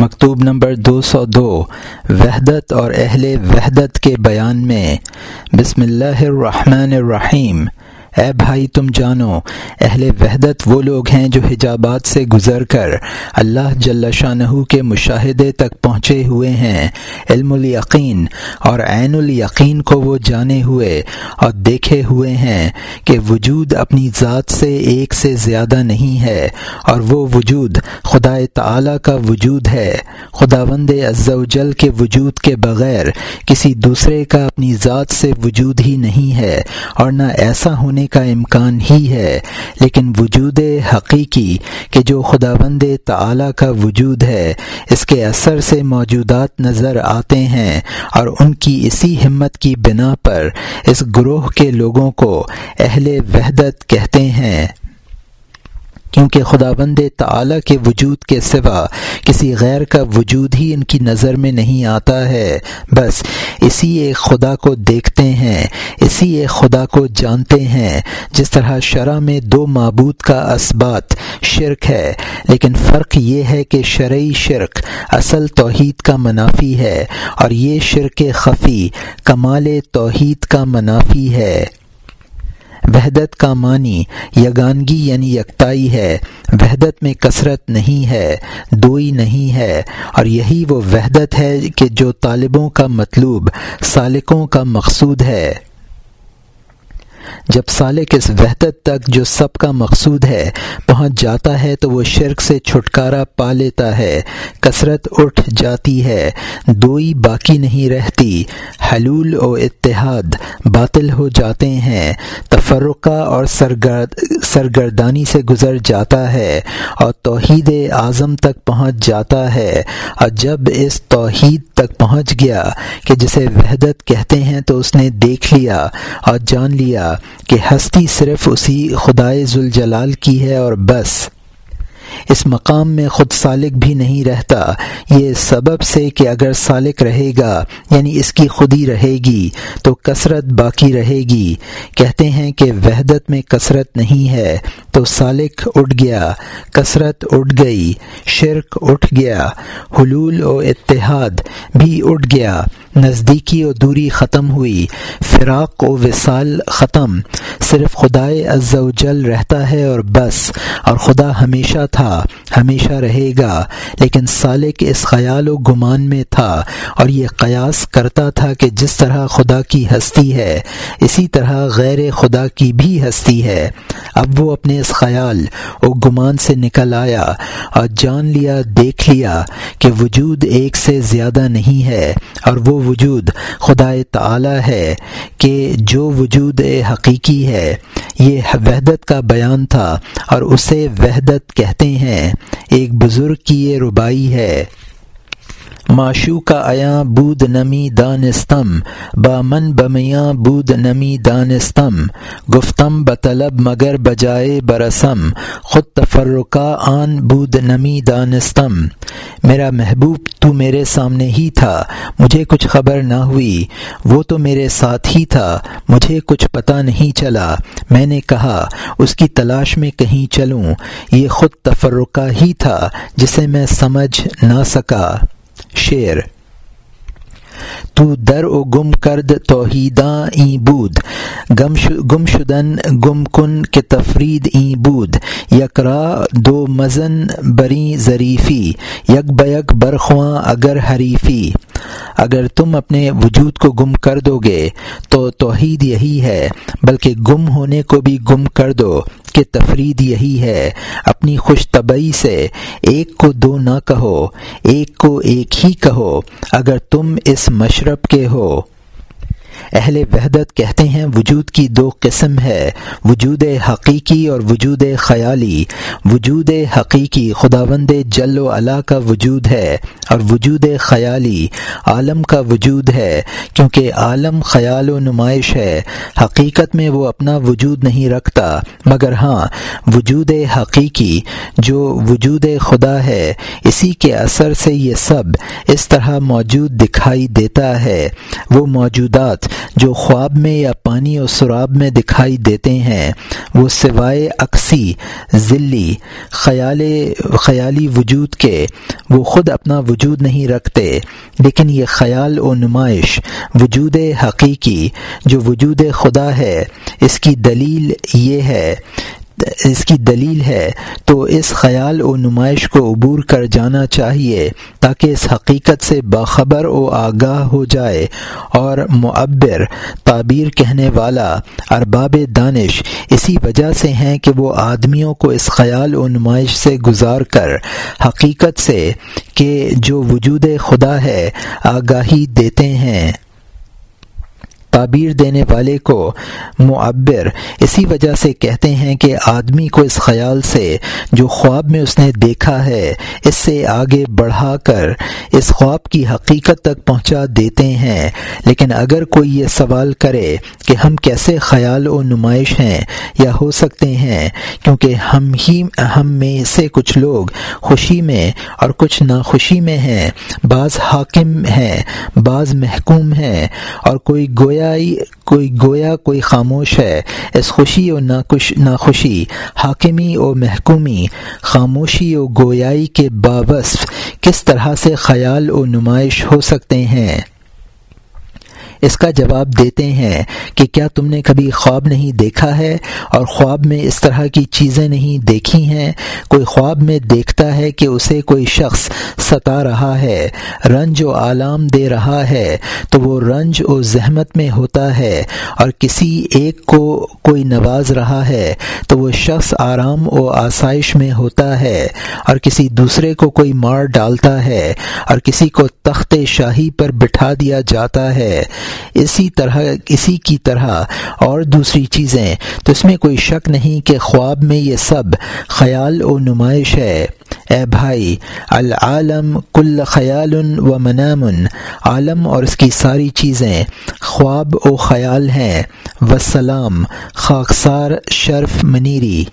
مکتوب نمبر دو سو دو، وحدت اور اہل وحدت کے بیان میں۔ بسم اللہ الرحمن الرحیم۔ اے بھائی تم جانو، اہل وحدت وہ لوگ ہیں جو حجابات سے گزر کر اللہ جل شاہ کے مشاہدے تک پہنچے ہوئے ہیں۔ علم الیقین اور عین الیقین کو وہ جانے ہوئے اور دیکھے ہوئے ہیں کہ وجود اپنی ذات سے ایک سے زیادہ نہیں ہے اور وہ وجود خدا تعالی کا وجود ہے۔ خدا وند جل کے وجود کے بغیر کسی دوسرے کا اپنی ذات سے وجود ہی نہیں ہے اور نہ ایسا ہونے کا امکان ہی ہے، لیکن وجود حقیقی کہ جو خدا بند تعلیٰ کا وجود ہے، اس کے اثر سے موجودات نظر آتے ہیں اور ان کی اسی ہمت کی بنا پر اس گروہ کے لوگوں کو اہل وحدت کہتے ہیں۔ کیونکہ خدا بند تعلیٰ کے وجود کے سوا کسی غیر کا وجود ہی ان کی نظر میں نہیں آتا ہے۔ بس اسی ایک خدا کو دیکھتے ہیں، اسی ایک خدا کو جانتے ہیں۔ جس طرح شرح میں دو معبود کا اسبات شرک ہے، لیکن فرق یہ ہے کہ شرعی شرک اصل توحید کا منافی ہے اور یہ شرک خفی، کمال توحید کا منافی ہے۔ وحدت کا معنی یگانگی یعنی یکتائی ہے۔ وحدت میں کثرت نہیں ہے، دوئی نہیں ہے۔ اور یہی وہ وحدت ہے کہ جو طالبوں کا مطلوب، سالکوں کا مقصود ہے۔ جب سالک اس وحدت تک جو سب کا مقصود ہے پہنچ جاتا ہے تو وہ شرک سے چھٹکارا پا لیتا ہے، کثرت اٹھ جاتی ہے، دوئی باقی نہیں رہتی، حلول و اتحاد باطل ہو جاتے ہیں، تفرقہ اور سرگرد، سرگردانی سے گزر جاتا ہے اور توحید اعظم تک پہنچ جاتا ہے۔ اور جب اس توحید تک پہنچ گیا کہ جسے وحدت کہتے ہیں تو اس نے دیکھ لیا اور جان لیا کہ ہستی صرف اسی خدائے ذوالجلال کی ہے اور بس اس مقام میں خود سالک بھی نہیں رہتا۔ یہ سبب سے کہ اگر سالک رہے گا یعنی اس کی خودی رہے گی، تو کثرت باقی رہے گی۔ کہتے ہیں کہ وحدت میں کثرت نہیں ہے، تو سالک اٹھ گیا، کثرت اٹھ گئی، شرک اٹھ گیا، حلول و اتحاد بھی اٹھ گیا، نزدیکی و دوری ختم ہوئی، فراق و وصال ختم۔ صرف خدائے عز و جل رہتا ہے اور بس، اور خدا ہمیشہ تھا۔ ہمیشہ رہے گا، لیکن سالک اس خیال و گمان میں تھا اور یہ قیاس کرتا تھا کہ جس طرح خدا کی ہستی ہے، اسی طرح غیر خدا کی بھی ہستی ہے۔ اب وہ اپنے اس خیال و گمان سے نکل آیا اور جان لیا، دیکھ لیا کہ وجود ایک سے زیادہ نہیں ہے اور وہ وجود خدا تعالی ہے کہ جو وجود حقیقی ہے۔ یہ وحدت کا بیان تھا اور اسے وحدت کہتے ہیں۔ ایک بزرگ کی یہ ربائی ہے۔ معشو کا ایاں بود نمی دانستم با من بمیاں بود نمی دانستم گفتم بطلب مگر بجائے برسم، خود تفرقہ آن بود نمی دانستم میرا محبوب تو میرے سامنے ہی تھا، مجھے کچھ خبر نہ ہوئی، وہ تو میرے ساتھ ہی تھا، مجھے کچھ پتہ نہیں چلا۔ میں نے کہا، اس کی تلاش میں کہیں چلوں، یہ خود تفرقہ ہی تھا، جسے میں سمجھ نہ سکا۔ شعر۔ تو در و گم کرد توحیداں این بود۔ گم شدن گم کن کے تفرید این بود یکرا دو مزن بری ظریفی۔ یک بیک برخواں اگر حریفی۔ اگر تم اپنے وجود کو گم کر دو گے تو توحید یہی ہے، بلکہ گم ہونے کو بھی گم کر دو۔ کہ تفرید یہی ہے، اپنی خوش طبعی سے ایک کو دو نہ کہو، ایک کو ایک ہی کہو، اگر تم اس مشرب کے ہو۔ اہل وحدت کہتے ہیں وجود کی دو قسم ہے، وجود حقیقی اور وجود خیالی۔ وجود حقیقی خداوند جل و علا کا وجود ہے اور وجود خیالی عالم کا وجود ہے، کیونکہ عالم خیال و نمائش ہے۔ حقیقت میں وہ اپنا وجود نہیں رکھتا، مگر ہاں وجود حقیقی جو وجود خدا ہے، اسی کے اثر سے یہ سب اس طرح موجود دکھائی دیتا ہے۔ وہ موجودات جو خواب میں یا پانی اور سراب میں دکھائی دیتے ہیں، وہ سوائے اکسی ذلی، خیال، خیالی وجود کے، وہ خود اپنا وجود نہیں رکھتے، لیکن یہ خیال و نمائش، وجود حقیقی، جو وجود خدا ہے، اس کی دلیل یہ ہے اس کی دلیل ہے، تو اس خیال و نمائش کو عبور کر جانا چاہیے تاکہ اس حقیقت سے باخبر و آگاہ ہو جائے۔ اور معبر، تعبیر کہنے والا، ارباب دانش، اسی وجہ سے ہیں کہ وہ آدمیوں کو اس خیال و نمائش سے گزار کر، حقیقت سے، کہ جو وجود خدا ہے، آگاہی دیتے ہیں۔ تعبیر دینے والے کو معبر۔ اسی وجہ سے کہتے ہیں کہ آدمی کو اس خیال سے جو خواب میں اس نے دیکھا ہے، اس سے آگے بڑھا کر اس خواب کی حقیقت تک پہنچا دیتے ہیں۔ لیکن اگر کوئی یہ سوال کرے کہ ہم کیسے خیال و نمائش ہیں، یا ہو سکتے ہیں، کیونکہ ہم ہی، ہم میں سے کچھ لوگ خوشی میں اور کچھ ناخوشی میں ہیں۔ بعض حاکم ہیں، بعض محکوم ہیں اور کوئی گویا کوئی گویا، کوئی خاموش ہے۔ اس خوشی و ناخوشی، حاکمی اور محکومی، خاموشی و گویائی کے باوصف کس طرح سے خیال و نمائش ہو سکتے ہیں؟ اس کا جواب دیتے ہیں کہ کیا تم نے کبھی خواب نہیں دیکھا ہے اور خواب میں اس طرح کی چیزیں نہیں دیکھی ہیں؟ کوئی خواب میں دیکھتا ہے کہ اسے کوئی شخص ستا رہا ہے، رنج و عالام دے رہا ہے، تو وہ رنج و زحمت میں ہوتا ہے اور کسی ایک کو کوئی نواز رہا ہے، تو وہ شخص آرام و آسائش میں ہوتا ہے اور کسی دوسرے کو کوئی مار ڈالتا ہے اور کسی کو تخت شاہی پر بٹھا دیا جاتا ہے۔ اسی طرح، اسی کی طرح اور دوسری چیزیں۔ تو اس میں کوئی شک نہیں کہ خواب میں یہ سب خیال و نمائش ہے۔ اے بھائی، العالم کل خیال و منامن عالم اور اس کی ساری چیزیں خواب و خیال ہیں۔ وسلام خاکسار، شرف، منیری۔